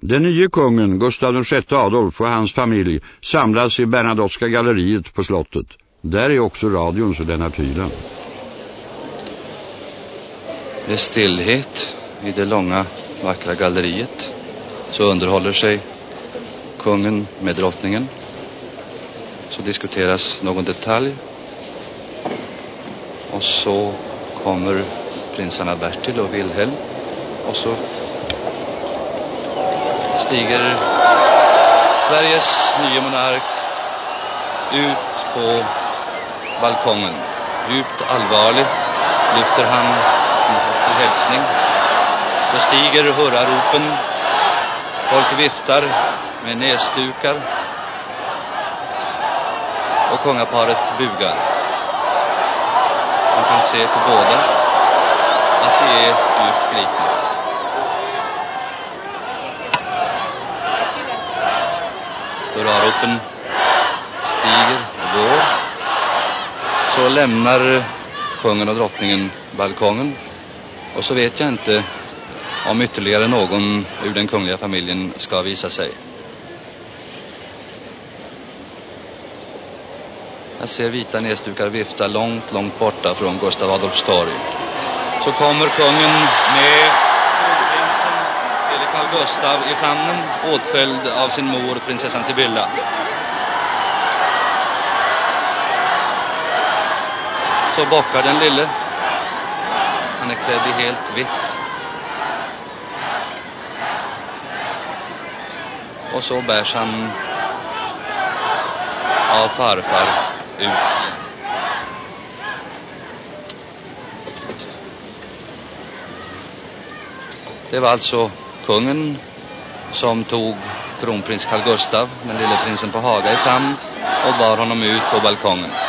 Den nye kungen, Gustav VI Adolf och hans familj samlas i Bernadottska galleriet på slottet. Där är också radions Lennart Hyland. Det är stillhet i det långa, vackra galleriet. Så underhåller sig kungen med drottningen. Så diskuteras någon detalj. Och så kommer prinsarna Bertil och Wilhelm. Och så stiger Sveriges nye monark ut på balkongen. Djupt allvarlig lyfter han till hälsning. Då stiger hurraropen. Folk viftar med näsdukar. Och kungaparet bugar. Man kan se på båda att det är djupt gripna. Hurraropen stiger och går. Så lämnar kungen och drottningen balkongen. Och så vet jag inte om ytterligare någon ur den kungliga familjen ska visa sig. Jag ser vita näsdukar vifta långt, långt borta från Gustav Adolfs torg. Så kommer kungen med eller Gustav i famnen åtföljd av sin mor, prinsessan Sibylla. Så bockar den lille. Han är klädd i helt vitt. Och så bärs han av farfar ut igen. Det var alltså kungen som tog kronprins Carl Gustav, den lille prinsen på Haga i famn och bar honom ut på balkongen.